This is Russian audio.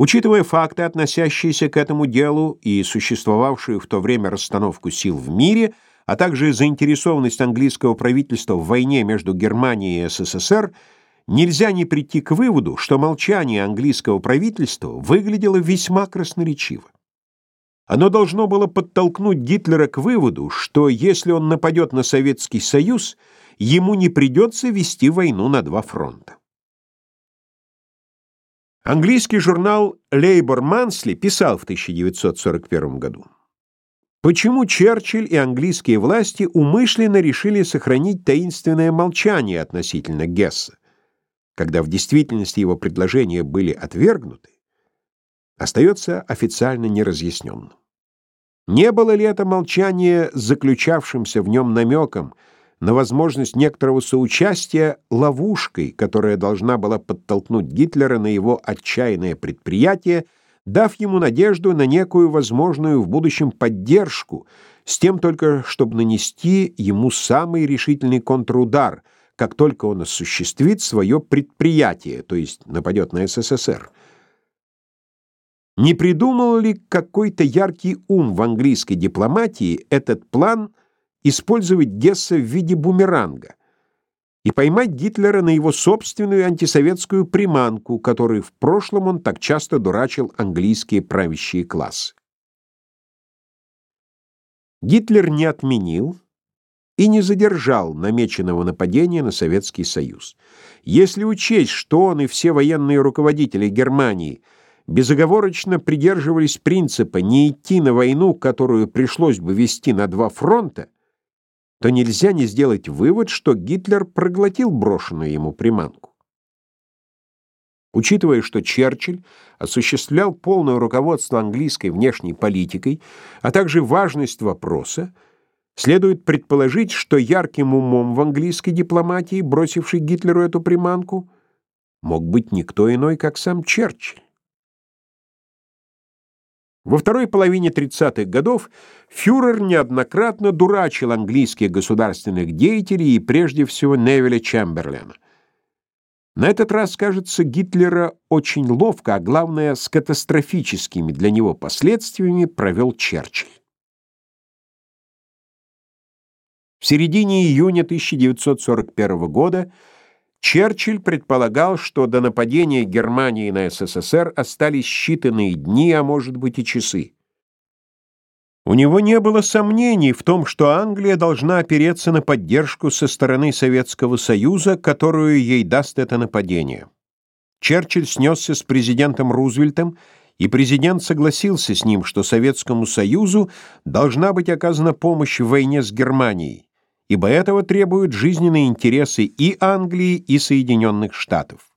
Учитывая факты, относящиеся к этому делу и существовавшую в то время расстановку сил в мире, а также заинтересованность английского правительства в войне между Германией и СССР, нельзя не прийти к выводу, что молчание английского правительства выглядело весьма красноречиво. Оно должно было подтолкнуть Гитлера к выводу, что если он нападет на Советский Союз, ему не придется вести войну на два фронта. Английский журнал Labour Monthly писал в 1941 году, почему Черчилль и английские власти умышленно решили сохранить таинственное молчание относительно Гесса, когда в действительности его предложения были отвергнуты, остается официально неразъясненным. Не было ли это молчание заключавшимся в нем намеком на возможность некоторого соучастия ловушкой, которая должна была подтолкнуть Гитлера на его отчаянное предприятие, дав ему надежду на некую возможную в будущем поддержку, с тем только, чтобы нанести ему самый решительный контрудар, как только он осуществит свое предприятие, то есть нападет на СССР. Не придумал ли какой-то яркий ум в английской дипломатии этот план использовать Гесса в виде бумеранга и поймать Гитлера на его собственную антисоветскую приманку, которой в прошлом он так часто дурачил английские правящие классы. Гитлер не отменил и не задержал намеченного нападения на Советский Союз. Если учесть, что он и все военные руководители Германии – безоговорочно придерживались принципа не идти на войну, которую пришлось бы вести на два фронта, то нельзя не сделать вывод, что Гитлер проглотил брошенную ему приманку. Учитывая, что Черчилль осуществлял полное руководство английской внешней политикой, а также важность вопроса, следует предположить, что ярким умом в английской дипломатии, бросивший Гитлеру эту приманку, мог быть никто иной, как сам Черчилль. Во второй половине 30-х годов фюрер неоднократно дурачил английских государственных деятелей и прежде всего Невеля Чемберлена. На этот раз, кажется, Гитлера очень ловко, а главное, с катастрофическими для него последствиями провел Черчилль. В середине июня 1941 года Черчилль предполагал, что до нападения Германии на СССР остались считанные дни, а может быть и часы. У него не было сомнений в том, что Англия должна опереться на поддержку со стороны Советского Союза, которую ей даст это нападение. Черчилль снесся с президентом Рузвельтом, и президент согласился с ним, что Советскому Союзу должна быть оказана помощь в войне с Германией ибо этого требуют жизненные интересы и Англии, и Соединенных Штатов.